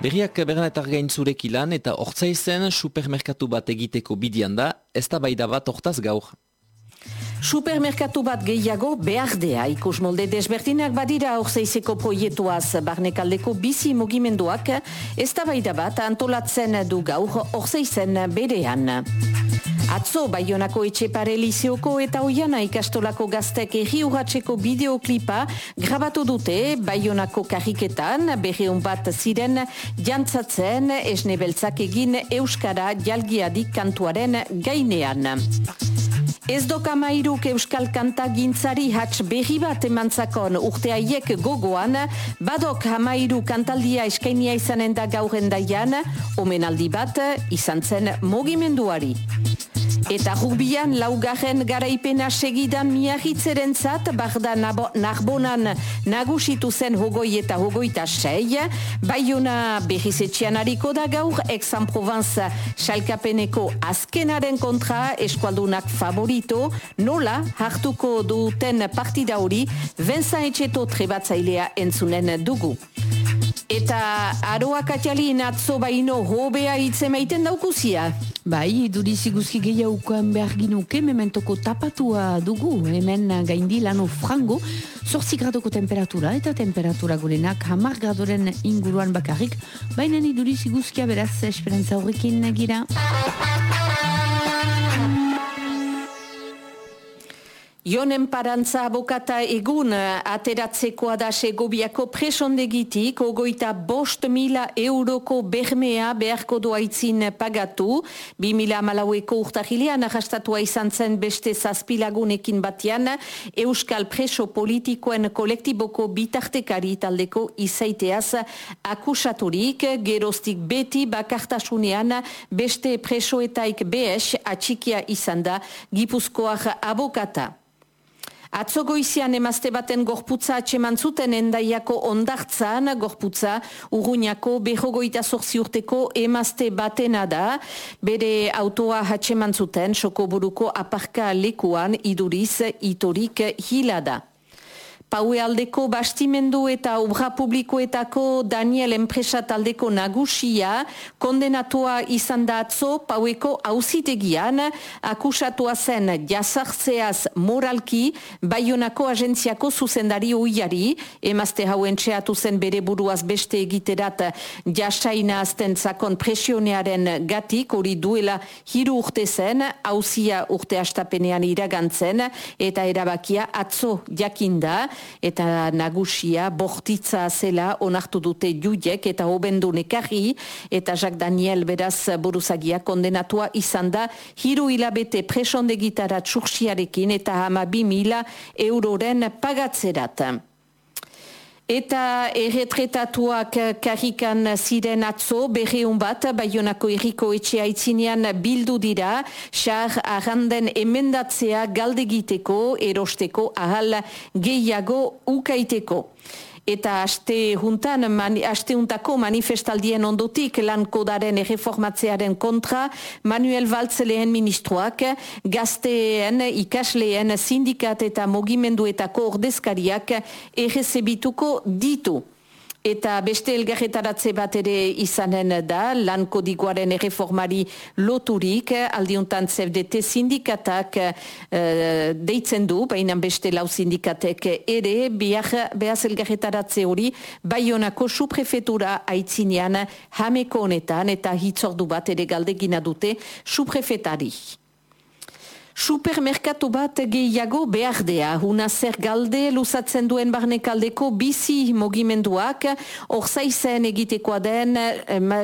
Berriak berrenetar gaintzurek ilan eta hortzaizen supermerkatu bat egiteko bidian da, ez da bai bat hortaz gaur. Supermerkatu bat gehiago behar dea ikus molde desberdinak badira orzeizeko proietuaz barnekaldeko bizi mugimenduak ez da bat antolatzen du gaur orzeizen berean. Atzo, Bayonako etxepare liseoko eta oiana ikastolako gaztek erri urratxeko bideoklipa grabatu dute Bayonako karriketan, berreun bat ziren jantzatzen esnebeltzak egin Euskara jalgiadik kantuaren gainean. Ez doka mairuk euskal kanta gintzari hats berri bat emantzakon urteaiek gogoan, badok hamairu kantaldia eskainia izanen da gauren daian, omenaldi bat izan zen mogimenduari. Eta rubian laugarren garaipena segidan miahitzeren zat, barda narbonan nagusitu zen hogoi eta hogoita sei, baiona behizetxean hariko da gaur, Exan Provence salkapeneko azkenaren kontra eskualdunak favorito, nola hartuko duten partida hori, Vincent Etxeto trebatzailea entzunen dugu. Eta aroak atxali natzo baino hobea itzemaiten daukuzia. Bai, durizi guzki gehiagoan behar ginuke, mementoko tapatua dugu, hemen gaindi lano frango, sortzi gradoko temperatura eta temperatura gurenak hamar gradoren inguruan bakarrik, baina ni durizi guzkia beraz esperantza horrekin gira. Jonen parantza abokata egun eh, ateratzekoa da segobiako presondegitik, ogoita bost mila euroko bermea beharko doaitzin pagatu, bi mila malaueko urtahilean ahastatua izan zen beste zazpilagunekin batian, Euskal preso politikoen kolektiboko bitartekari taldeko izaiteaz akusaturik, gerostik beti bakartasunean beste presoetaik behes atxikia izan da gipuzkoak abokata. Atzo goizian emazte baten gorputza atseman zuten endaiako ondartzan gorputza urruñako behogoita sortzi urteko emazte batena da. Bere autoa atseman zuten sokoburuko aparka lekuan iduriz itorik hilada. Paue aldeko bastimendu eta obra publikoetako Daniel enpresa taldeko nagusia kondenatua izan da atzo paueko hauzitegian akusatua zen jazartzeaz moralki baionako agentziako zuzendari uiari emazte hauen txeatu zen bere buruaz beste egiterat jasaina azten zakon presionearen gatik hori duela hiru urte zen hauzia urte astapenean iragantzen eta erabakia atzo jakinda eta nagusia bortitza zela onartu dute juiek eta hobendu nekarri eta Jacques Daniel beraz buruzagia kondenatua izan da hiru hilabete presonde gitara txurxiarekin eta hama bi mila euroren pagatzerat. Eta erretretatuak karrikan ziren atzo, berreun bat, baionako erriko etxea itzinean bildu dira, xar arranden emendatzea galdegiteko, erosteko, ahal gehiago ukaiteko eta aste juntan, mani, aste juntako manifestaldien ondotik lankodaren erreformatzearen kontra, Manuel Valtz lehen ministroak, gazteen, ikasleen, sindikat eta mogimenduetako ordezkariak errezebituko ditu. Eta beste elgarretaratze bat ere izanen da, lan kodiguaren erreformari loturik, aldiuntan CFDT sindikatak uh, deitzen du, baina beste lau sindikatek ere, behar, behaz elgarretaratze hori, baionako suprefetura aitzinean jameko honetan, eta hitzordu bat ere galdegina dute suprefetari. Supermerkatu bat gehiago behar dea, una zer galde luzatzen duen barnekaldeko bizi mogimenduak, orzaizen egitekoa den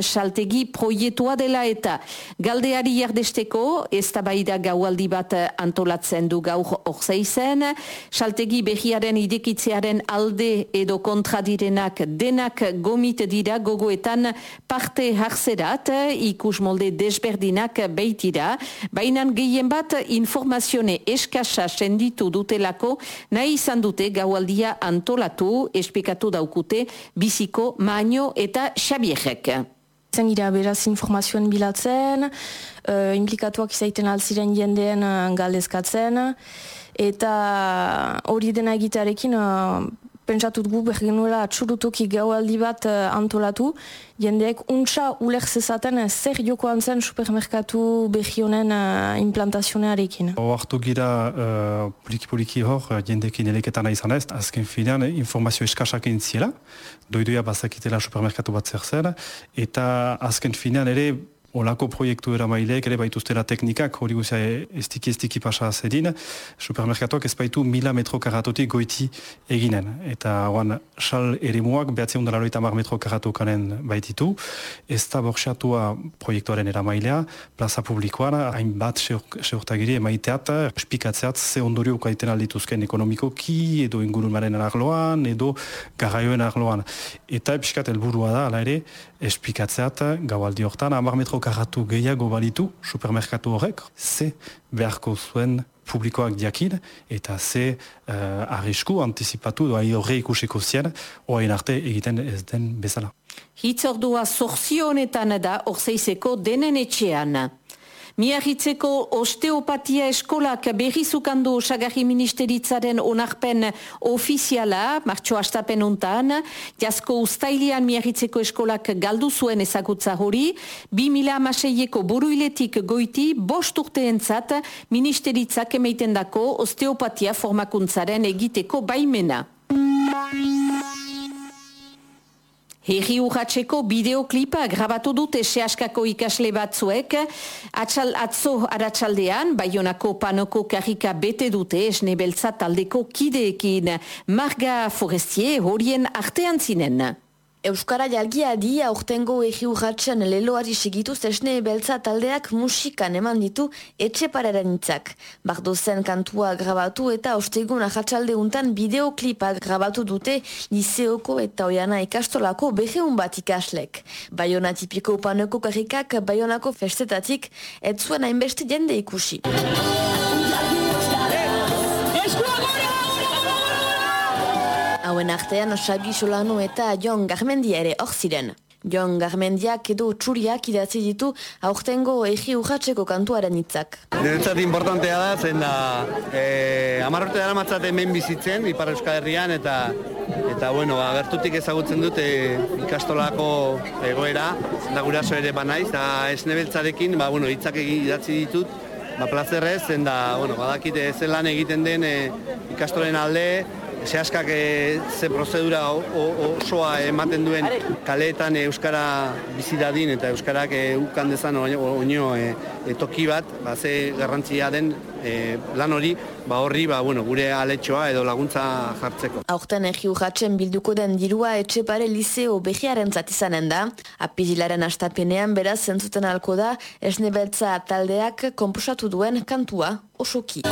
saltegi proietua dela eta galdeari jardesteko, ez tabaida gaualdi bat antolatzen du gaur orzaizen, saltegi behiaren idekitzearen alde edo kontradirenak denak gomit dira gogoetan parte harzerat, ikus molde desberdinak beitira, bainan gehien bat informazione eskasa senditu dutelako nahi izan dute gaualdia antolatu espikatu daukute biziko maino eta xabierrek. Zen gira beraz informazioen bilatzen, uh, implikatuak izaiten alziren jendeen uh, galdezkatzen, eta hori dena egitearekin uh, pentsatut gu bergenuela atxurutuki gaualdi bat uh, antolatu, jendeek untsa uler zezaten uh, zer jokoan zen supermerkatu behionen uh, implantazionearekin. Oartu gira uh, poliki-poliki hor, jendekin eleketan izan ez, azken finean informazio eskasak entziela, doidoia bazakitela supermerkatu bat zer zer, eta azken finean ere olako proiektu eramaileek ere baituztela teknikak, hori guzia estiki estiki pasa zedin, supermerkatuak ez baitu mila metro karatotik goiti eginen. Eta oan, sal ere muak, behatzi hundara loita mar metro karatokanen baititu, ez da borxatua proiektuaren eramailea, plaza publikoan, hainbat seurtagiri emaiteat, espikatzeat ze ondorio kaiten aldituzken ekonomiko ki, edo ingurunaren arloan, edo garraioen arloan. Eta episkat helburua da, ala ere, espikatzeat, gaualdi hortan, amar metro karatu gehiago balitu supermerkatu horrek, ze beharko zuen publikoak diakin, eta ze uh, arrisku antizipatu doa horre ikusiko zien, oain arte egiten ez den bezala. Hitzordua honetan da orzeizeko denen etxean. Miarritzeko osteopatia eskolak berrizukandu osagarri ministeritzaren onarpen ofiziala, martxo astapen untan, jasko ustailian miarritzeko eskolak galdu zuen ezagutza hori, 2000 amaseieko buruiletik goiti bost urteentzat ministeritzak emeiten dako osteopatia formakuntzaren egiteko baimena. Herri urratxeko bideoklipa grabatu dute sehaskako ikasle batzuek, atxal atzo aratsaldean baionako panoko karika bete dute esne beltza taldeko kideekin, marga forestier horien artean zinen. Euskara jalgia di aurtengo egi urratxean leloari segitu zesne beltza taldeak musikan eman ditu etxe pararen itzak. Bardo zen kantua grabatu eta ostegun ahatsalde untan bideoklipa grabatu dute liseoko eta oiana ikastolako beheun bat ikaslek. Baiona tipiko paneko karikak baionako festetatik ez zuen hainbeste jende ikusi. Artean Xabi Solano eta Jon Garmendia ere hor ziren. Jon Garmendiak edo txuriak idatzi ditu aurtengo egi urratxeko kantuaren hitzak. Niretzat importantea da, zen da, e, amarrote dara matzat hemen bizitzen, Ipar Euskal Herrian, eta, eta bueno, agertutik ezagutzen dute ikastolako egoera, da guraso ere banaiz, da esnebeltzarekin, ba, bueno, hitzak idatzi ditut, ba, plazerrez, zen da, bueno, badakite zelan egiten den e, ikastolen alde, zehaskak e, ze prozedura osoa ematen duen kaleetan euskara bizidadin eta euskarak e, ukan dezan oino e, e, toki bat, ba, ze garrantzia den e, lan hori, ba horri ba, bueno, gure aletxoa edo laguntza jartzeko. Aurten egi urratzen bilduko den dirua etxe pare liceo behiaren zatizanen da. Apizilaren astapenean beraz zentzuten alko da esne beltza taldeak komposatu duen kantua osoki.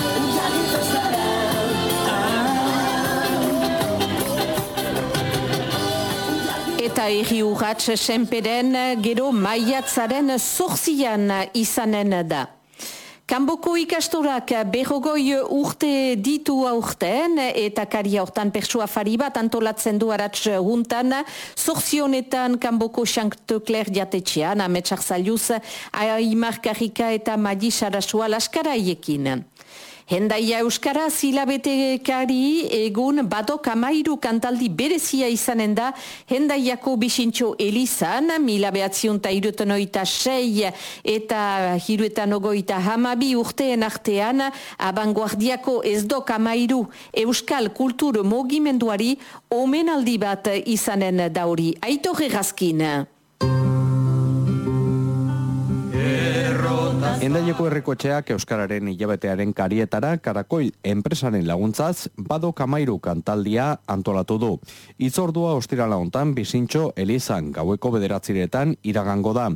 Eta erri urratx senperen gero maiatzaren zorzian izanen da. Kanboko ikastorak berrogoi urte ditu aurten eta karia hortan persua fari bat antolatzen du aratz juntan zorzionetan Kanboko Xanktokler jatetxean ametsak zaluz Aimar eta Madi Sarasua laskaraiekin. Hendaia Euskara zilabetekari egun badok amairu kantaldi berezia izanen da Hendaiako bisintxo Elizan, mila behatzion eta iruetan oita sei eta hiruetan ogoita hamabi urteen artean abanguardiako ez dok amairu Euskal Kultur Mogimenduari omenaldi bat izanen dauri. Aito Endaieko errekotxeak Euskararen hilabetearen karietara karakoil enpresaren laguntzaz bado kamairu kantaldia antolatu du. Itzordua ostirala hontan bizintxo Elizan gaueko bederatziretan iragango da.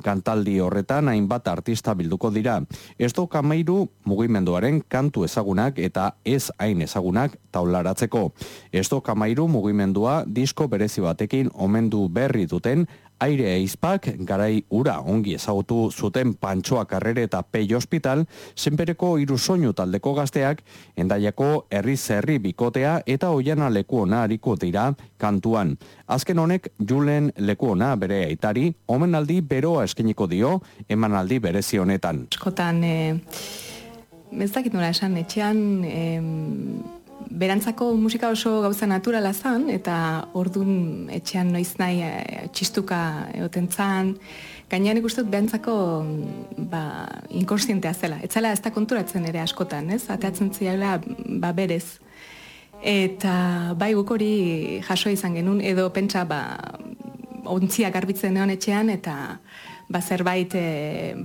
Kantaldi horretan hainbat artista bilduko dira. Ez do kamairu mugimenduaren kantu ezagunak eta ez hain ezagunak taularatzeko. Ez do kamairu mugimendua disko berezi batekin omendu berri duten aire eizpak garai ura ongi ezagutu zuten pantsoa karrere eta pei hospital, zenpereko iru soinu taldeko gazteak, endaiako herri zerri bikotea eta oiana leku ona hariko dira kantuan. Azken honek, Julen leku ona bere aitari, omenaldi beroa eskeniko dio, emanaldi berezi honetan. Eskotan, e, ez dakit nola esan, etxean, e, berantzako musika oso gauza naturala zan, eta ordun etxean noiz nahi e, txistuka egoten zan, gainean ikustot berantzako ba, inkonsientea zela. Etzala ez da konturatzen ere askotan, ez? Ateatzen ziala ba, berez. Eta bai guk hori jaso izan genuen, edo pentsa ba, ontziak garbitzen egon etxean, eta ba, zerbait, e,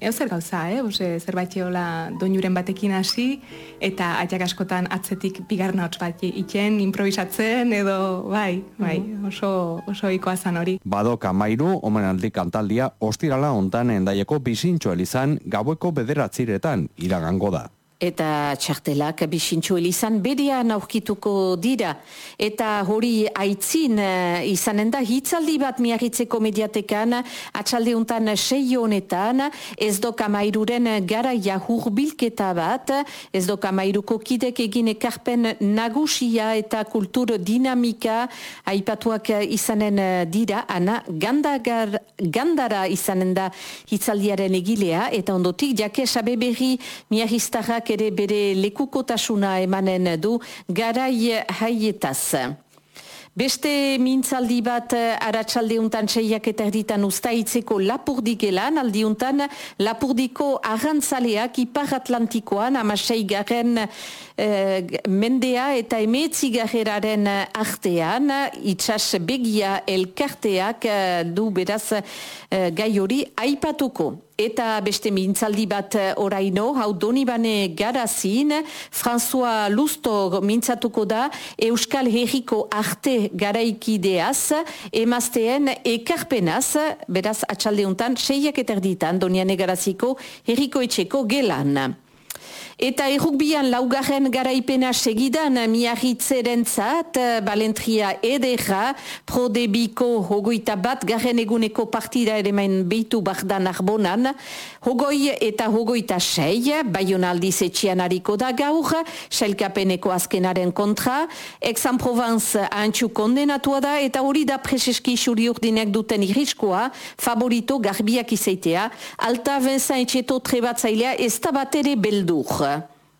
eo zer gauza, eh? Ose, zerbait eola doinuren batekin hasi, eta aitak askotan atzetik bigarna hotz bat iken, improvisatzen, edo bai, bai, mhm. oso, oso ikoa zan hori. Badoka mairu, omenaldi kantaldia, ostirala ontan endaieko bizintxo elizan, gaueko bederatziretan iragango da eta txartelak bisintxo elizan bedean aurkituko dira. Eta hori aitzin uh, izanen da hitzaldi bat miagitzeko mediatekan atxalde untan sei honetan ez doka mairuren gara jahur bilketa bat, ez doka mairuko kidek egin ekarpen nagusia eta kultur dinamika aipatuak izanen dira, ana gandagar, gandara izanen da hitzaldiaren egilea eta ondotik jake sabe berri miagiztarrak ere bere lekukotasuna emanen du garai haietaz. Beste mintzaldi bat aratsaldeuntan seiak eta erditan ustaitzeko lapurdikelan, aldiuntan lapurdiko arrantzaleak ipar atlantikoan amasei garen eh, mendea eta emetzi garreraren artean, itxas begia elkarteak eh, du beraz eh, gai hori aipatuko. Eta beste mintzaldi bat eh, oraino, hau donibane garazin, François Lustor mintzatuko da, Euskal Herriko arte garaikideaz, emazteen ekarpenaz, beraz atxaldeuntan, seiak eterditan, doniane garaziko, Herriko etxeko gelan. Eta errukbian laugarren garaipena segidan miarritzeren zat, balentria edera, prodebiko hogoita bat garren eguneko partida ere main behitu bardan arbonan, hogoi eta hogoita sei, baionaldiz etxian hariko da gaur, selkapeneko azkenaren kontra, Exan Provence antxu kondenatua da, eta hori da preseski xuri urdinek duten iriskoa, favorito garbiak izaitea, alta Vincent Etxeto trebatzailea ez da bat ere beldur.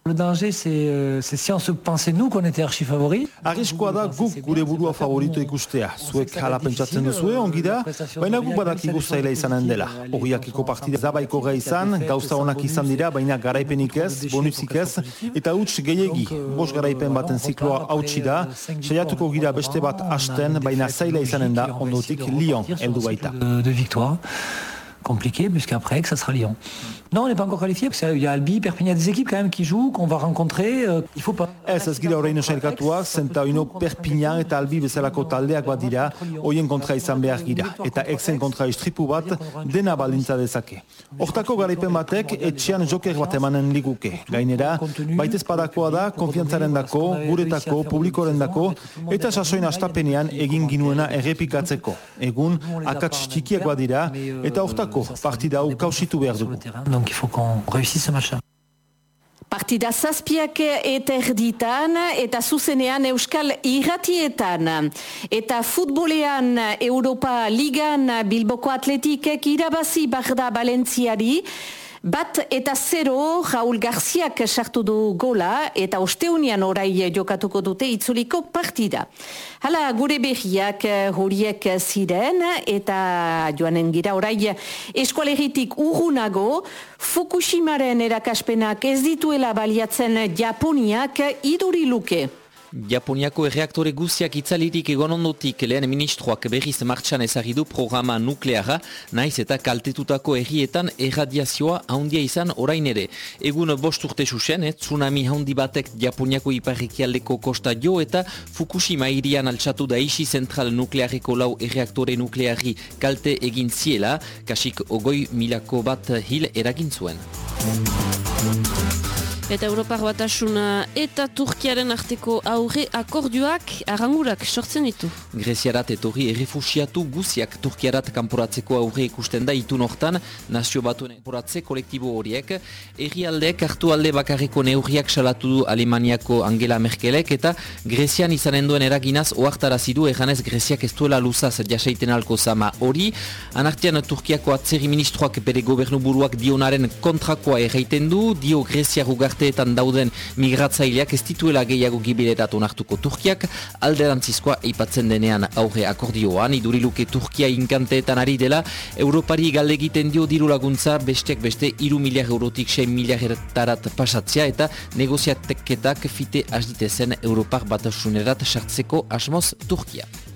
Le danger, c'est euh, si on se pensait nous qu'on était archi favori. Arriskoa da guk gure burua favorito ikustea. Zuek hala pentsatzen duzue, ongi da, baina guk badakigu zaila izanen dela. Horiakiko partida zabaiko gai izan, gauza honak izan dira, baina garaipenik ez, bonuzik ez, eta huts gehiegi, bos garaipen baten zikloa hautsi da, saiatuko gira beste bat hasten, baina zaila izanen da, ondotik Lyon heldu baita. De victoire. compliqué, puisqu'après, que ça sera Lyon. Non, on n'est pas encore qualifié, parce qu'il y a Albi, Perpignan, il y a des équipes quand même qui jouent, qu'on va rencontrer, euh, il faut pas. Ez, ez gira horrein osailkatuak, zenta oino Perpignan eta Albi bezalako taldeak bat dira, hoien kontra izan behar gira, eta exen kontra istripu bat, dena balintza dezake. Hortako garaipen batek, etxean joker bat emanen liguke. Gainera, baitez padakoa da, konfiantzaren dako, guretako, publikoren dako, eta sasoin astapenean egin ginuena errepikatzeko. Egun, akats txikiak bat dira, eta hortako partida hau kausitu behar dugu. Donc il faut qu'on réussisse ce match-là. Partida zazpiak eta erditan eta zuzenean Euskal Irratietan. Eta futbolean Europa Ligan Bilboko Atletikek irabazi barda Balentziari. Bat eta zero Raul Garziak sartu du gola eta osteunian orai jokatuko dute itzuliko partida. Hala gure behiak horiek ziren eta joanen gira orai eskualeritik urgunago Fukushimaren erakaspenak ez dituela baliatzen Japoniak iduri luke. Japoniako erreaktore guziak itzalirik egon ondotik lehen ministroak berriz martxan ezagidu programa nukleara, naiz eta kaltetutako errietan erradiazioa haundia izan orain ere. Egun bost urte susen, eh, tsunami haundi batek Japoniako iparrikialdeko kosta jo eta Fukushima irian altxatu da isi zentral nukleareko lau erreaktore nukleari kalte egin ziela, kasik ogoi milako bat hil eragin zuen. Eta Europar batasuna eta Turkiaren arteko aurre akordioak arrangurak sortzen ditu. Greziarat etorri errefusiatu guziak Turkiarat kanporatzeko aurre ikusten da itun hortan nazio batuen kanporatze kolektibo horiek. Eri aldeek hartu alde bakarriko neurriak salatu du Alemaniako Angela Merkelek eta Grezian izanen duen eraginaz oartarazidu eganez Greziak ez duela luzaz jaseiten alko zama hori. Anartian Turkiako atzeri ministroak bere gobernu buruak dionaren kontrakoa erraiten du, dio Grezia rugar inkarteetan dauden migratzaileak ez dituela gehiago gibiletatu nartuko Turkiak, alderantzizkoa ipatzen denean aurre akordioan, iduriluke Turkia inkanteetan ari dela, Europari galdegiten dio diru laguntza besteak beste iru miliar eurotik 6 miliaretarat pasatzea eta negoziateketak fite asditezen Europar batasunerat sartzeko asmoz Turkia.